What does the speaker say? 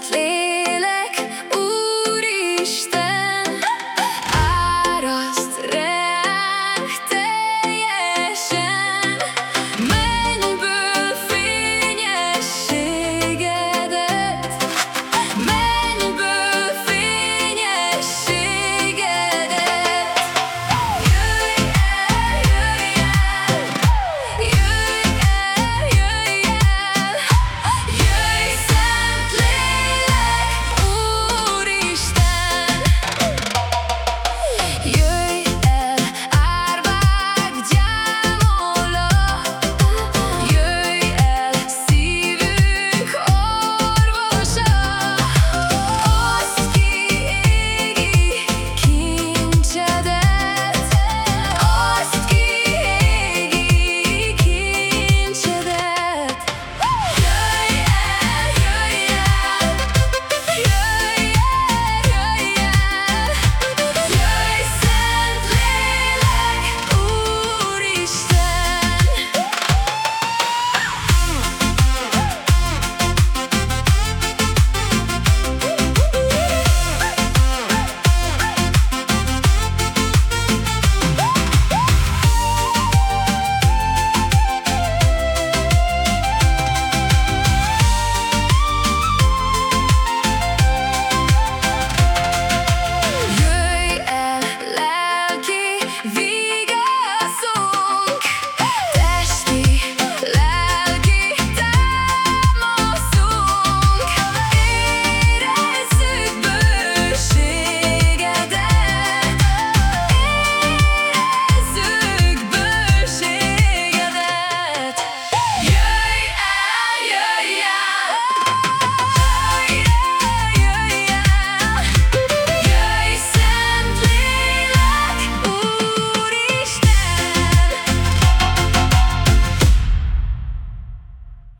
gently.